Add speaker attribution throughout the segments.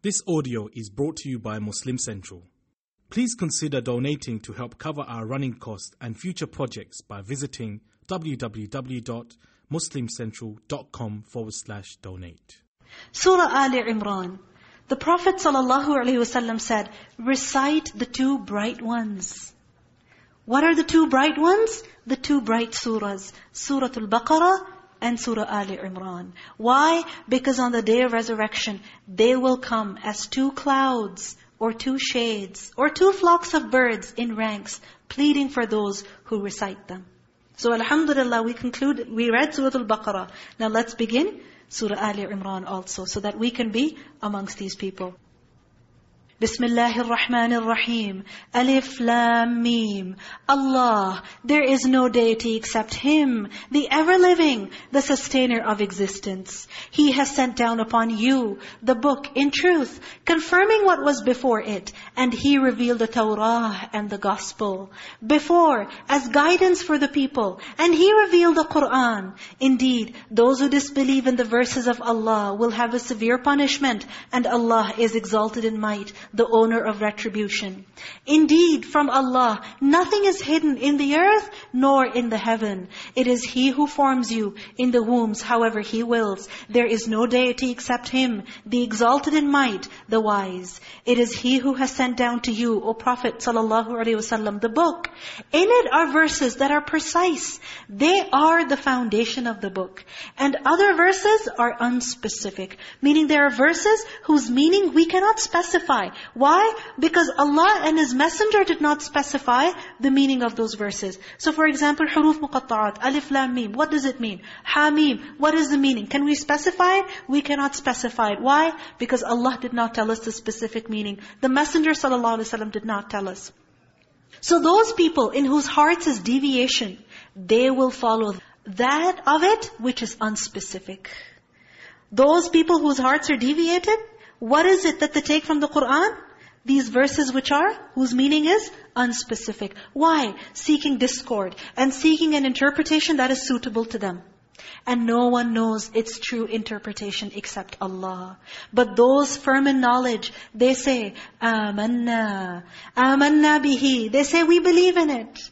Speaker 1: This audio is brought to you by Muslim Central. Please consider donating to help cover our running costs and future projects by visiting www.muslimcentral.com forward slash donate.
Speaker 2: Surah Ali Imran. The Prophet ﷺ said, recite the two bright ones. What are the two bright ones? The two bright surahs. Surah Al-Baqarah and Surah Ali Imran. Why? Because on the day of resurrection, they will come as two clouds or two shades or two flocks of birds in ranks, pleading for those who recite them. So Alhamdulillah, we conclude, we read Surah Al-Baqarah. Now let's begin Surah Ali Imran also, so that we can be amongst these people. Bismillahir Rahmanir Rahim. Alif Lam Mim. Allah, there is no deity except Him, the ever-living, the sustainer of existence. He has sent down upon you the book in truth, confirming what was before it, and He revealed the Torah and the Gospel before as guidance for the people, and He revealed the Qur'an. Indeed, those who disbelieve in the verses of Allah will have a severe punishment, and Allah is exalted in might the owner of retribution. Indeed, from Allah, nothing is hidden in the earth nor in the heaven. It is He who forms you in the wombs, however He wills. There is no deity except Him, the exalted in might, the wise. It is He who has sent down to you, O Prophet ﷺ, the book. In it are verses that are precise. They are the foundation of the book. And other verses are unspecific, meaning there are verses whose meaning we cannot specify. Why? Because Allah and His Messenger did not specify the meaning of those verses. So for example, huruf muqatta'at, alif lam mim, what does it mean? Hamim, what is the meaning? Can we specify it? We cannot specify it. Why? Because Allah did not tell us the specific meaning. The Messenger ﷺ did not tell us. So those people in whose hearts is deviation, they will follow that of it which is unspecific. Those people whose hearts are deviated, what is it that they take from the Qur'an? These verses which are, whose meaning is unspecific. Why? Seeking discord and seeking an interpretation that is suitable to them. And no one knows its true interpretation except Allah. But those firm in knowledge, they say, Amanna, Amanna bihi. They say, we believe in it.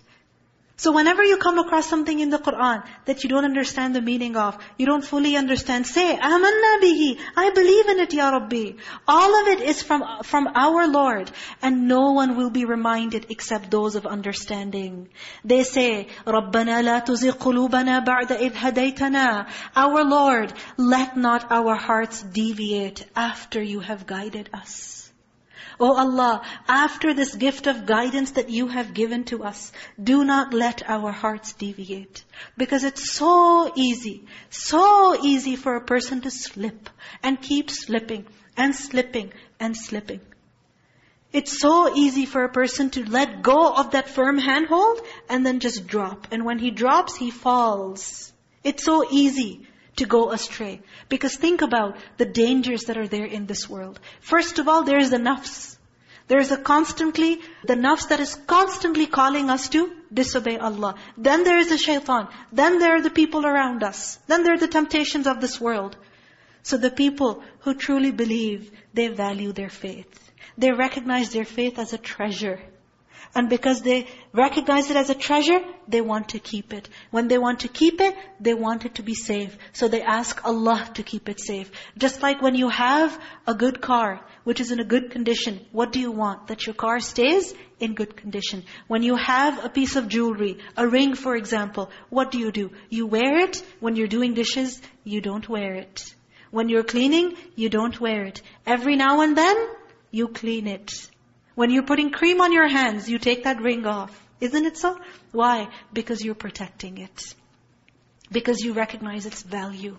Speaker 2: So whenever you come across something in the Qur'an that you don't understand the meaning of, you don't fully understand, say, Amanna bihi, I believe in it, Ya Rabbi. All of it is from, from our Lord. And no one will be reminded except those of understanding. They say, رَبَّنَا لَا تُزِغْ قُلُوبَنَا بَعْدَ إِذْ هَدَيْتَنَا Our Lord, let not our hearts deviate after you have guided us. O oh Allah, after this gift of guidance that you have given to us, do not let our hearts deviate. Because it's so easy, so easy for a person to slip and keep slipping and slipping and slipping. It's so easy for a person to let go of that firm handhold and then just drop. And when he drops, he falls. It's so easy to go astray. Because think about the dangers that are there in this world. First of all, there is the nafs. There is a constantly, the nafs that is constantly calling us to disobey Allah. Then there is the shaitan. Then there are the people around us. Then there are the temptations of this world. So the people who truly believe, they value their faith. They recognize their faith as a treasure. And because they recognize it as a treasure, they want to keep it. When they want to keep it, they want it to be safe. So they ask Allah to keep it safe. Just like when you have a good car, which is in a good condition, what do you want? That your car stays in good condition. When you have a piece of jewelry, a ring for example, what do you do? You wear it. When you're doing dishes, you don't wear it. When you're cleaning, you don't wear it. Every now and then, you clean it. When you're putting cream on your hands, you take that ring off. Isn't it so? Why? Because you're protecting it. Because you recognize its value.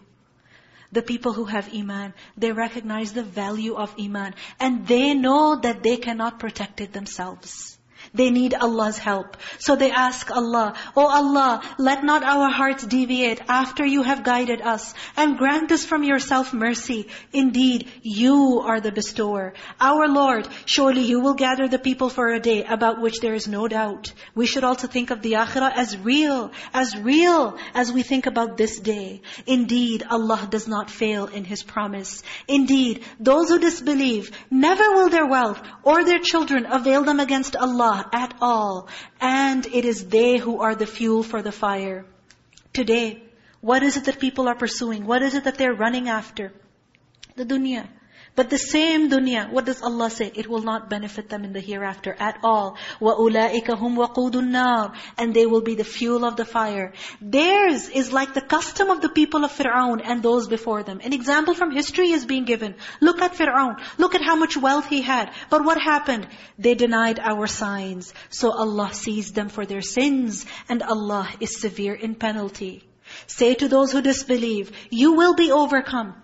Speaker 2: The people who have iman, they recognize the value of iman. And they know that they cannot protect it themselves. They need Allah's help. So they ask Allah, Oh Allah, let not our hearts deviate after you have guided us and grant us from yourself mercy. Indeed, you are the bestower. Our Lord, surely you will gather the people for a day about which there is no doubt. We should also think of the akhirah as real, as real as we think about this day. Indeed, Allah does not fail in His promise. Indeed, those who disbelieve, never will their wealth or their children avail them against Allah at all. And it is they who are the fuel for the fire. Today, what is it that people are pursuing? What is it that they're running after? The dunya. But the same dunya, what does Allah say? It will not benefit them in the hereafter at all. وَأُولَٰئِكَ هُمْ وَقُودُ النَّارِ And they will be the fuel of the fire. Theirs is like the custom of the people of Fir'aun and those before them. An example from history is being given. Look at Fir'aun. Look at how much wealth he had. But what happened? They denied our signs. So Allah sees them for their sins. And Allah is severe in penalty. Say to those who disbelieve, you will be overcome.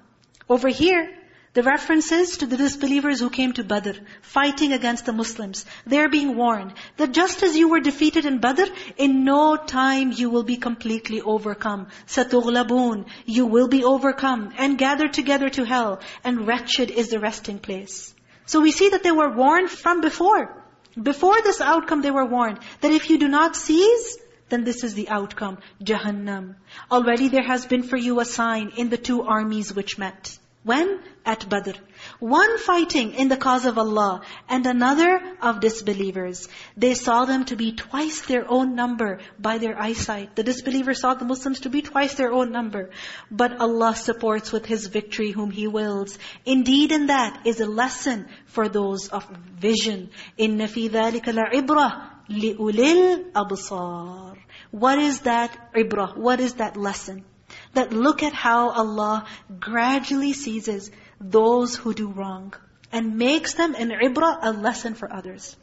Speaker 2: Over here, the references to the disbelievers who came to Badr, fighting against the Muslims. They're being warned that just as you were defeated in Badr, in no time you will be completely overcome. سَتُغْلَبُونَ You will be overcome and gathered together to hell. And wretched is the resting place. So we see that they were warned from before. Before this outcome they were warned that if you do not seize, then this is the outcome, Jahannam. Already there has been for you a sign in the two armies which met. When? At Badr. One fighting in the cause of Allah and another of disbelievers. They saw them to be twice their own number by their eyesight. The disbelievers saw the Muslims to be twice their own number. But Allah supports with His victory whom He wills. Indeed in that is a lesson for those of vision. إِنَّ فِي ذَلِكَ لَعِبْرَةً لِأُولِي الْأَبْصَارِ What is that ibrah? What is that lesson? That look at how Allah gradually seizes those who do wrong and makes them an ibrah, a lesson for others.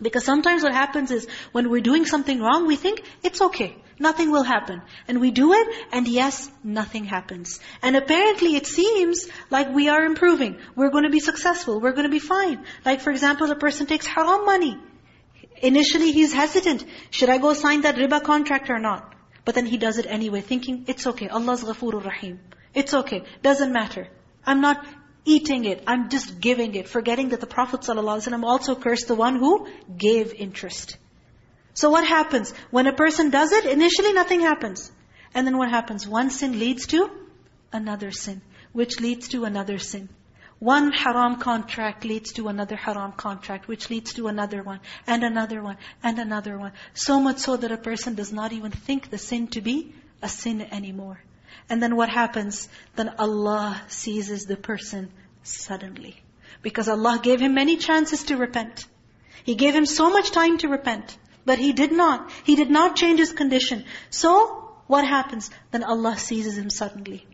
Speaker 2: Because sometimes what happens is when we're doing something wrong, we think, it's okay, nothing will happen. And we do it, and yes, nothing happens. And apparently it seems like we are improving. We're going to be successful. We're going to be fine. Like for example, a person takes haram money. Initially he's hesitant. Should I go sign that riba contract or not? But then he does it anyway, thinking, it's okay, Allah's ghafurur rahim. It's okay, doesn't matter. I'm not eating it, I'm just giving it, forgetting that the Prophet ﷺ also cursed the one who gave interest. So what happens? When a person does it, initially nothing happens. And then what happens? One sin leads to another sin, which leads to another sin. One haram contract leads to another haram contract, which leads to another one, and another one, and another one. So much so that a person does not even think the sin to be a sin anymore. And then what happens? Then Allah seizes the person suddenly. Because Allah gave him many chances to repent. He gave him so much time to repent. But he did not. He did not change his condition. So, what happens? Then Allah seizes him suddenly.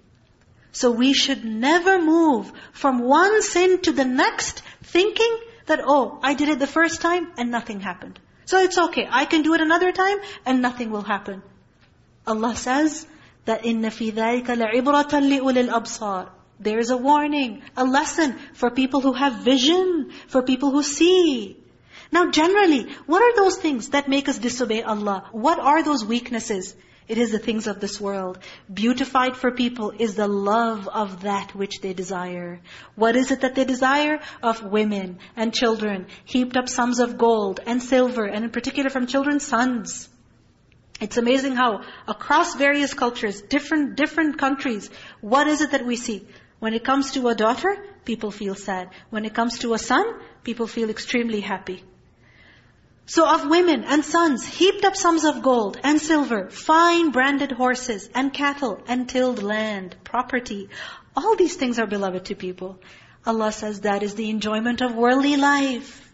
Speaker 2: So we should never move from one sin to the next thinking that, oh, I did it the first time and nothing happened. So it's okay. I can do it another time and nothing will happen. Allah says that إِنَّ فِي ذَلِكَ لَعِبْرَةً لِأُولِي الْأَبْصَارِ There is a warning, a lesson for people who have vision, for people who see. Now generally, what are those things that make us disobey Allah? What are those weaknesses? It is the things of this world. Beautified for people is the love of that which they desire. What is it that they desire? Of women and children, heaped up sums of gold and silver, and in particular from children's sons. It's amazing how across various cultures, different different countries, what is it that we see? When it comes to a daughter, people feel sad. When it comes to a son, people feel extremely happy. So of women and sons, heaped up sums of gold and silver, fine branded horses and cattle and tilled land, property. All these things are beloved to people. Allah says that is the enjoyment of worldly life.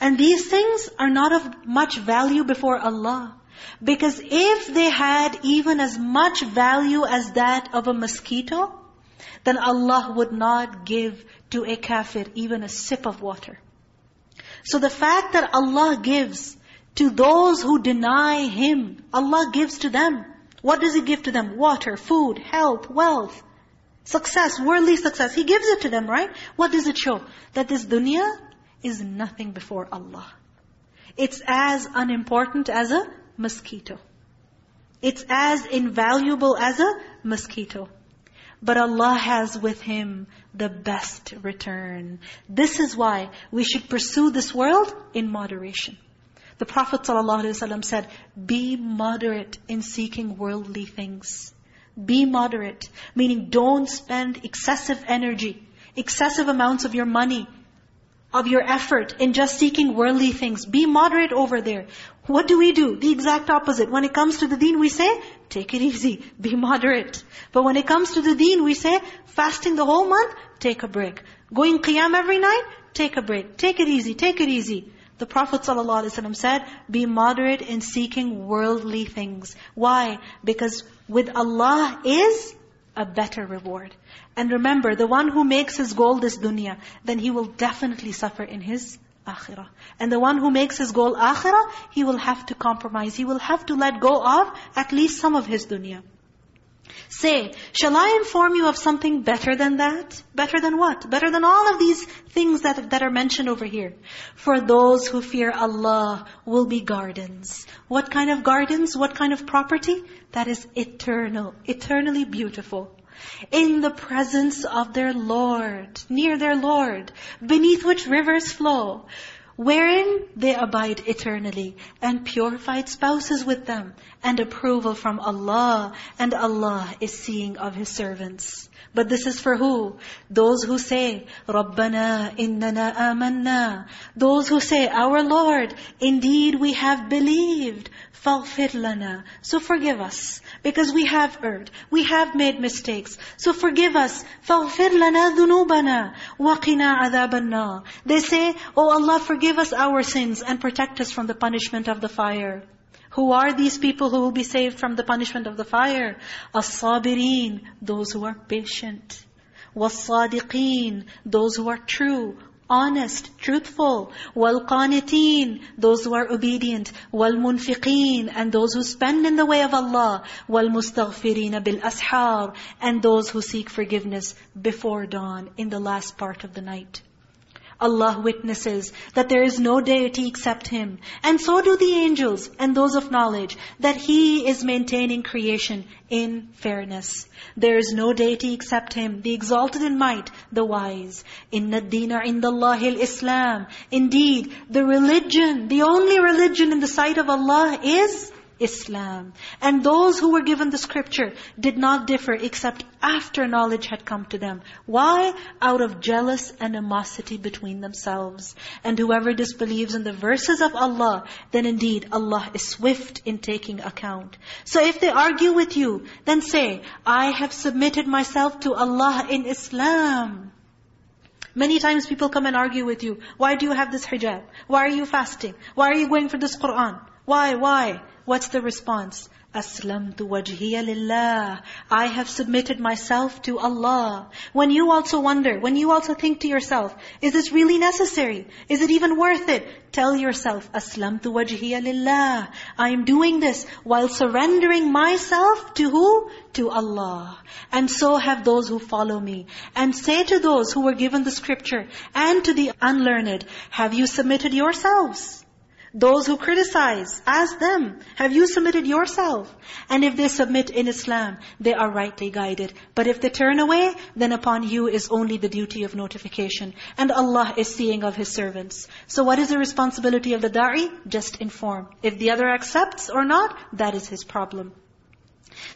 Speaker 2: And these things are not of much value before Allah. Because if they had even as much value as that of a mosquito, then Allah would not give to a kafir even a sip of water. So the fact that Allah gives to those who deny Him, Allah gives to them. What does He give to them? Water, food, health, wealth, success, worldly success. He gives it to them, right? What does it show? That this dunya is nothing before Allah. It's as unimportant as a mosquito. It's as invaluable as a mosquito. But Allah has with Him the best return. This is why we should pursue this world in moderation. The Prophet ﷺ said, be moderate in seeking worldly things. Be moderate, meaning don't spend excessive energy, excessive amounts of your money, of your effort in just seeking worldly things. Be moderate over there. What do we do? The exact opposite. When it comes to the deen, we say, take it easy, be moderate. But when it comes to the deen, we say, fasting the whole month, take a break. Going qiyam every night, take a break. Take it easy, take it easy. The Prophet ﷺ said, be moderate in seeking worldly things. Why? Because with Allah is a better reward. And remember, the one who makes his goal this dunya, then he will definitely suffer in his akhirah. And the one who makes his goal akhirah, he will have to compromise. He will have to let go of at least some of his dunya. Say, shall I inform you of something better than that? Better than what? Better than all of these things that, that are mentioned over here. For those who fear Allah will be gardens. What kind of gardens? What kind of property? That is eternal, eternally beautiful. In the presence of their Lord, near their Lord, beneath which rivers flow wherein they abide eternally, and purified spouses with them, and approval from Allah, and Allah is seeing of His servants. But this is for who? Those who say, رَبَّنَا إِنَّنَا آمَنَّا Those who say, Our Lord, indeed we have believed. فَاغْفِرْ لَنَا So forgive us, because we have erred. We have made mistakes. So forgive us. فَاغْفِرْ لَنَا ذُنُوبَنَا وَقِنَا عَذَابَ النَّارِ They say, Oh Allah, forgive us our sins and protect us from the punishment of the fire. Who are these people who will be saved from the punishment of the fire? As-sabirin, those who are patient. Was-sadiqin, those who are true, honest, truthful. Wal-qanitin, those who are obedient. Wal-munfiqin, and those who spend in the way of Allah. Wal-mustaghfirina bil-ashar, and those who seek forgiveness before dawn in the last part of the night. Allah witnesses that there is no deity except Him. And so do the angels and those of knowledge, that He is maintaining creation in fairness. There is no deity except Him, the exalted in might, the wise. Inna dina indallahi al-Islam. Indeed, the religion, the only religion in the sight of Allah is Islam. And those who were given the scripture did not differ except after knowledge had come to them. Why? Out of jealous animosity between themselves. And whoever disbelieves in the verses of Allah, then indeed Allah is swift in taking account. So if they argue with you, then say, I have submitted myself to Allah in Islam. Many times people come and argue with you. Why do you have this hijab? Why are you fasting? Why are you going for this Qur'an? Why, why? What's the response? Aslam tu wajhiya. I have submitted myself to Allah. When you also wonder, when you also think to yourself, is this really necessary? Is it even worth it? Tell yourself, Aslam tu wajhiya. I am doing this while surrendering myself to who? To Allah. And so have those who follow me. And say to those who were given the scripture and to the unlearned, have you submitted yourselves? Those who criticize, ask them, have you submitted yourself? And if they submit in Islam, they are rightly guided. But if they turn away, then upon you is only the duty of notification. And Allah is seeing of His servants. So what is the responsibility of the da'i? Just inform. If the other accepts or not, that is his problem.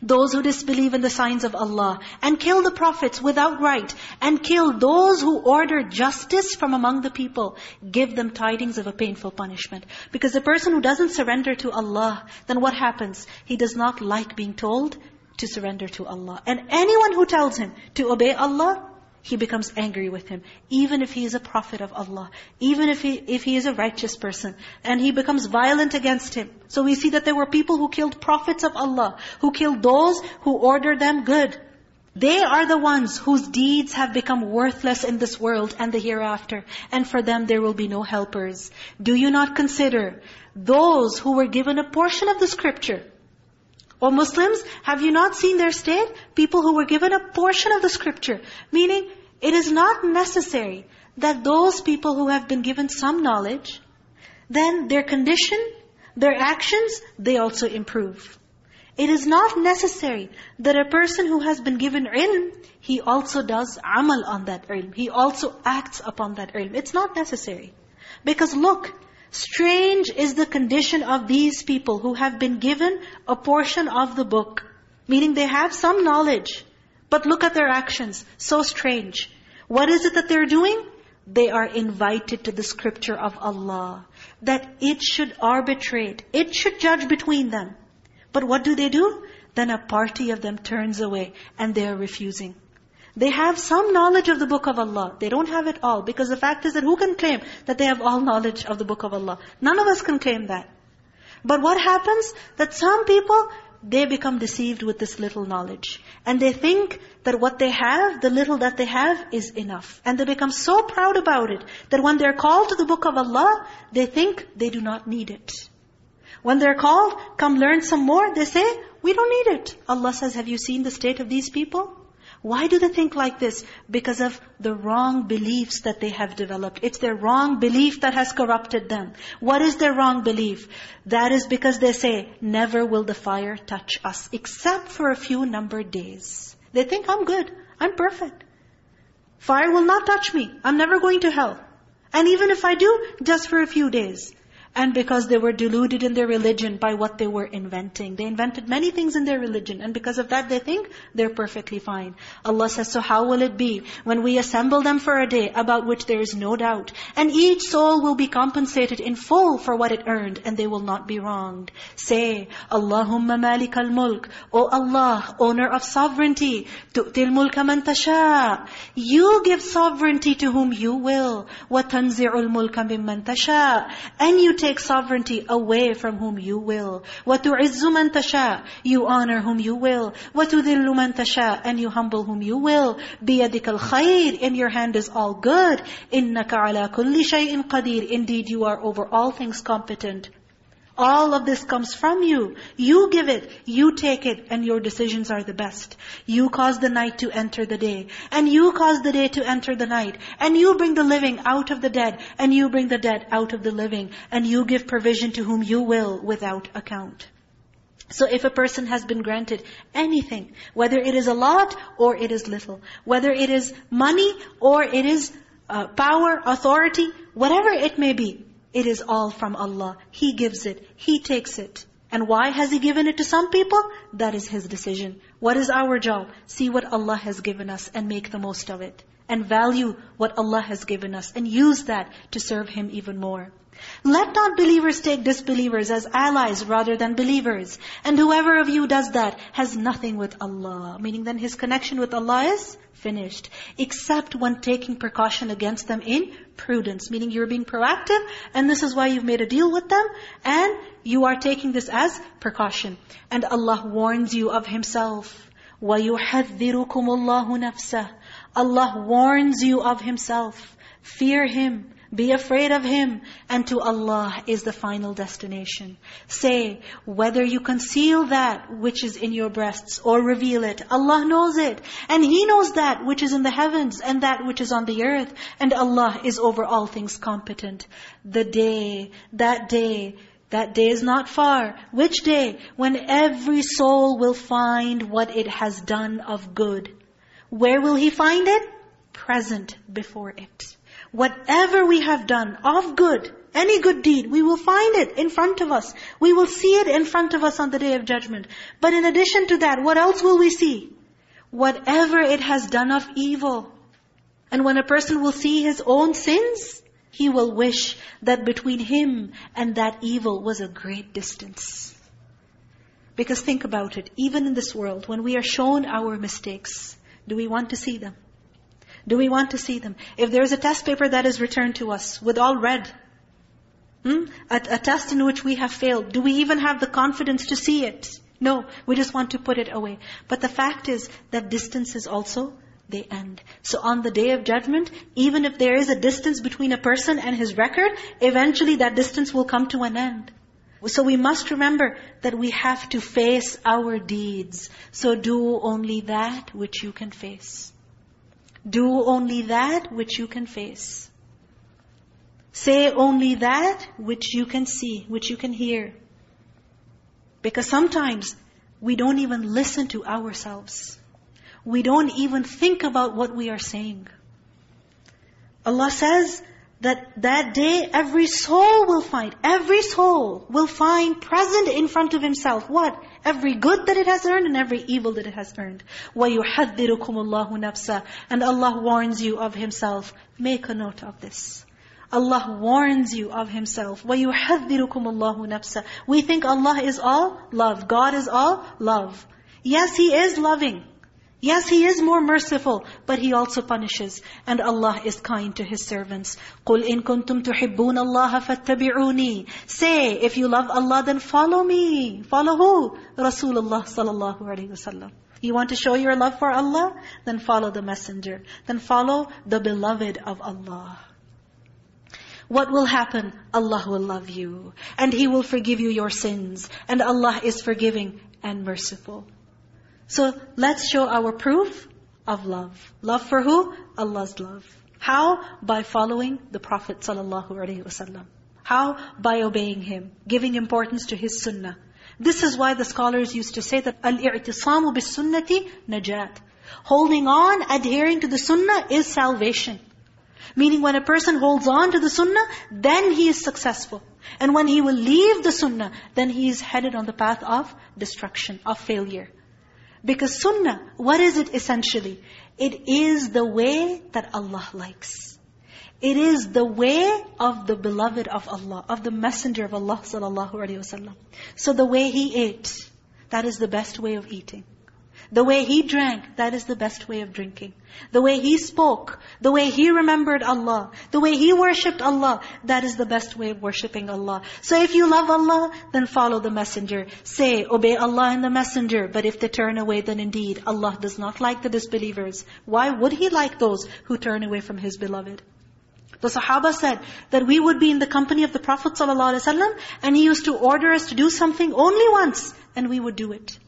Speaker 2: Those who disbelieve in the signs of Allah and kill the prophets without right and kill those who order justice from among the people, give them tidings of a painful punishment. Because the person who doesn't surrender to Allah, then what happens? He does not like being told to surrender to Allah. And anyone who tells him to obey Allah, he becomes angry with him. Even if he is a prophet of Allah. Even if he, if he is a righteous person. And he becomes violent against him. So we see that there were people who killed prophets of Allah. Who killed those who ordered them good. They are the ones whose deeds have become worthless in this world and the hereafter. And for them there will be no helpers. Do you not consider those who were given a portion of the scripture O Muslims, have you not seen their state? People who were given a portion of the scripture. Meaning, it is not necessary that those people who have been given some knowledge, then their condition, their actions, they also improve. It is not necessary that a person who has been given ilm, he also does amal on that ilm. He also acts upon that ilm. It's not necessary. Because look, strange is the condition of these people who have been given a portion of the book. Meaning they have some knowledge. But look at their actions. So strange. What is it that they're doing? They are invited to the scripture of Allah. That it should arbitrate. It should judge between them. But what do they do? Then a party of them turns away and they are refusing. They have some knowledge of the book of Allah. They don't have it all. Because the fact is that who can claim that they have all knowledge of the book of Allah? None of us can claim that. But what happens? That some people, they become deceived with this little knowledge. And they think that what they have, the little that they have, is enough. And they become so proud about it, that when they're called to the book of Allah, they think they do not need it. When they're called, come learn some more, they say, we don't need it. Allah says, have you seen the state of these people? Why do they think like this? Because of the wrong beliefs that they have developed. It's their wrong belief that has corrupted them. What is their wrong belief? That is because they say, never will the fire touch us, except for a few numbered days. They think, I'm good, I'm perfect. Fire will not touch me, I'm never going to hell. And even if I do, just for a few days And because they were deluded in their religion by what they were inventing. They invented many things in their religion. And because of that, they think they're perfectly fine. Allah says, so how will it be when we assemble them for a day about which there is no doubt? And each soul will be compensated in full for what it earned. And they will not be wronged. Say, Allahumma malik al-mulk. O Allah, owner of sovereignty. Tu'til mulka man tasha. You give sovereignty to whom you will. وَتَنْزِعُ الْمُلْكَ مِمَّن تَشَاءُ And you take sovereignty away from whom you will. وَتُعِزُّ مَن تَشَاءُ You honor whom you will. وَتُذِلُّ مَن تَشَاءُ And you humble whom you will. بِيَدِكَ الْخَيْرِ In your hand is all good. إِنَّكَ عَلَى كُلِّ شَيْءٍ قَدِيرٍ Indeed, you are over all things competent. All of this comes from you. You give it, you take it, and your decisions are the best. You cause the night to enter the day, and you cause the day to enter the night, and you bring the living out of the dead, and you bring the dead out of the living, and you give provision to whom you will without account. So if a person has been granted anything, whether it is a lot or it is little, whether it is money or it is uh, power, authority, whatever it may be, it is all from Allah. He gives it. He takes it. And why has He given it to some people? That is His decision. What is our job? See what Allah has given us and make the most of it. And value what Allah has given us and use that to serve Him even more. Let not believers take disbelievers as allies rather than believers. And whoever of you does that has nothing with Allah. Meaning then his connection with Allah is finished. Except when taking precaution against them in prudence. Meaning you're being proactive and this is why you've made a deal with them. And you are taking this as precaution. And Allah warns you of Himself. وَيُحَذِّرُكُمُ اللَّهُ نَفْسَهُ Allah warns you of Himself. Fear Him. Be afraid of Him. And to Allah is the final destination. Say, whether you conceal that which is in your breasts or reveal it, Allah knows it. And He knows that which is in the heavens and that which is on the earth. And Allah is over all things competent. The day, that day, that day is not far. Which day? When every soul will find what it has done of good. Where will he find it? Present before it. Whatever we have done of good, any good deed, we will find it in front of us. We will see it in front of us on the day of judgment. But in addition to that, what else will we see? Whatever it has done of evil. And when a person will see his own sins, he will wish that between him and that evil was a great distance. Because think about it, even in this world, when we are shown our mistakes, do we want to see them? Do we want to see them? If there is a test paper that is returned to us with all red, hmm? a, a test in which we have failed, do we even have the confidence to see it? No, we just want to put it away. But the fact is that distance is also they end. So on the day of judgment, even if there is a distance between a person and his record, eventually that distance will come to an end. So we must remember that we have to face our deeds. So do only that which you can face. Do only that which you can face. Say only that which you can see, which you can hear. Because sometimes we don't even listen to ourselves. We don't even think about what we are saying. Allah says that that day every soul will find, every soul will find present in front of himself. What? Every good that it has earned and every evil that it has earned. وَيُحَذِّرُكُمُ اللَّهُ نَفْسًا And Allah warns you of Himself. Make a note of this. Allah warns you of Himself. وَيُحَذِّرُكُمُ اللَّهُ نَفْسًا We think Allah is all love. God is all love. Yes, He is loving. Yes, He is more merciful, but He also punishes. And Allah is kind to His servants. قُلْ إِن كُنْتُمْ تُحِبُّونَ اللَّهَ فَاتَّبِعُونِي Say, if you love Allah, then follow me. Follow who? Rasulullah sallallahu alayhi wasallam. You want to show your love for Allah? Then follow the messenger. Then follow the beloved of Allah. What will happen? Allah will love you. And He will forgive you your sins. And Allah is forgiving and merciful. So let's show our proof of love. Love for who? Allah's love. How? By following the Prophet ﷺ. How? By obeying him, giving importance to his sunnah. This is why the scholars used to say that al-i'tisamu bis-sunnati najat. Holding on, adhering to the sunnah is salvation. Meaning when a person holds on to the sunnah, then he is successful. And when he will leave the sunnah, then he is headed on the path of destruction, of failure. Because sunnah, what is it essentially? It is the way that Allah likes. It is the way of the beloved of Allah, of the messenger of Allah sallallahu alaihi wasallam. So the way he ate, that is the best way of eating. The way he drank, that is the best way of drinking. The way he spoke, the way he remembered Allah, the way he worshipped Allah, that is the best way of worshipping Allah. So if you love Allah, then follow the messenger. Say, obey Allah and the messenger. But if they turn away, then indeed Allah does not like the disbelievers. Why would He like those who turn away from His beloved? The Sahaba said that we would be in the company of the Prophet ﷺ and he used to order us to do something only once and we would do it.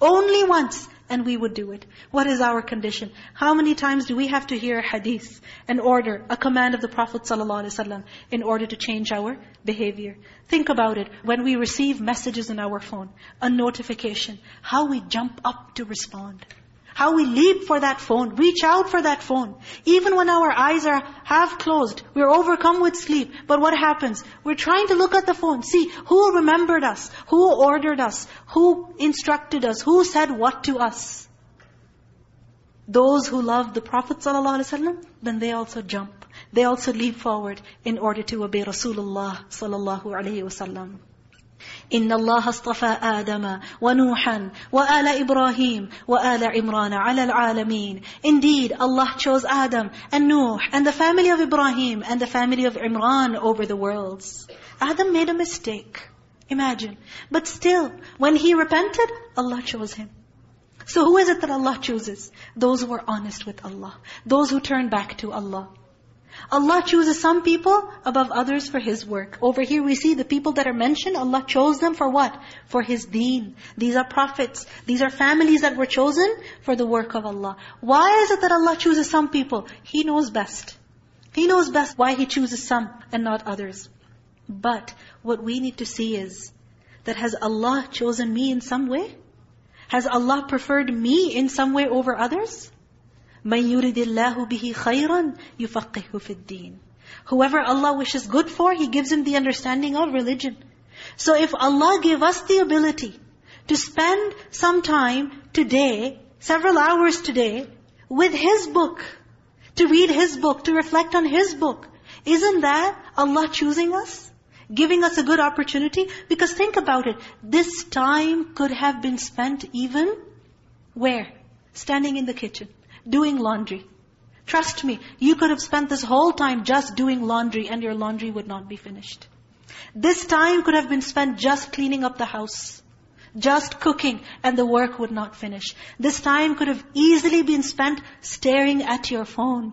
Speaker 2: Only once and we would do it. What is our condition? How many times do we have to hear a hadith, an order, a command of the Prophet ﷺ in order to change our behavior? Think about it. When we receive messages in our phone, a notification, how we jump up to respond. How we leap for that phone, reach out for that phone. Even when our eyes are half closed, we're overcome with sleep. But what happens? We're trying to look at the phone, see who remembered us, who ordered us, who instructed us, who said what to us. Those who love the Prophet ﷺ, then they also jump. They also leap forward in order to obey Rasulullah wasallam. إن الله اصطفى آدم ونوحا وآل إبراهيم وآل عمران على العالمين. Indeed, Allah chose Adam and Nuh and the family of Ibrahim and the family of Imran over the worlds. Adam made a mistake. Imagine. But still, when he repented, Allah chose him. So who is it that Allah chooses? Those who are honest with Allah. Those who turn back to Allah. Allah chooses some people above others for His work. Over here we see the people that are mentioned, Allah chose them for what? For His deen. These are prophets. These are families that were chosen for the work of Allah. Why is it that Allah chooses some people? He knows best. He knows best why He chooses some and not others. But what we need to see is that has Allah chosen me in some way? Has Allah preferred me in some way over others? مَنْ يُرِدِ اللَّهُ بِهِ خَيْرًا يُفَقِّهُ فِي الدِّينِ Whoever Allah wishes good for, He gives him the understanding of religion. So if Allah gave us the ability to spend some time today, several hours today, with His book, to read His book, to reflect on His book, isn't that Allah choosing us? Giving us a good opportunity? Because think about it, this time could have been spent even where? Standing in the kitchen doing laundry. Trust me, you could have spent this whole time just doing laundry and your laundry would not be finished. This time could have been spent just cleaning up the house, just cooking, and the work would not finish. This time could have easily been spent staring at your phone,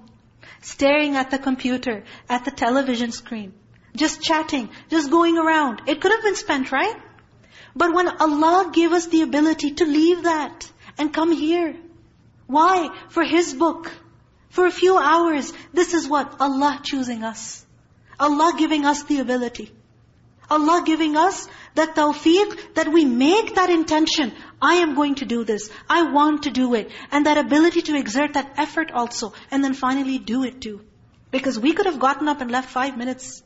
Speaker 2: staring at the computer, at the television screen, just chatting, just going around. It could have been spent, right? But when Allah gave us the ability to leave that and come here, why? For His book. For a few hours. This is what? Allah choosing us. Allah giving us the ability. Allah giving us that tawfiq, that we make that intention. I am going to do this. I want to do it. And that ability to exert that effort also. And then finally do it too. Because we could have gotten up and left five minutes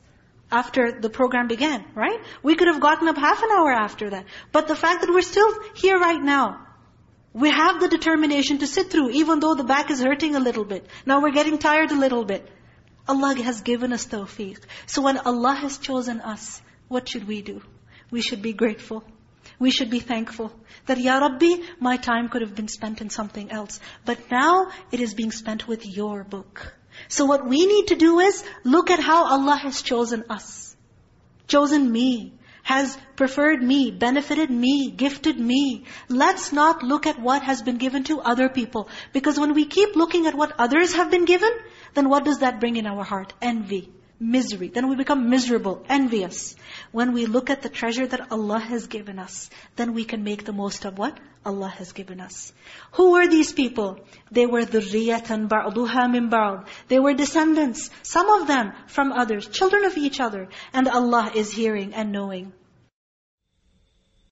Speaker 2: after the program began, right? We could have gotten up half an hour after that. But the fact that we're still here right now, we have the determination to sit through, even though the back is hurting a little bit. Now we're getting tired a little bit. Allah has given us tawfiq. So when Allah has chosen us, what should we do? We should be grateful. We should be thankful that, Ya Rabbi, my time could have been spent in something else. But now it is being spent with your book. So what we need to do is look at how Allah has chosen us. Chosen me. Has preferred me, benefited me, gifted me. Let's not look at what has been given to other people. Because when we keep looking at what others have been given, then what does that bring in our heart? Envy misery. Then we become miserable, envious. When we look at the treasure that Allah has given us, then we can make the most of what Allah has given us. Who were these people? They were ذُرِّيَّةً بَعْضُهَا مِنْ بَعْضٍ They were descendants, some of them from others, children of each other. And Allah is hearing and knowing.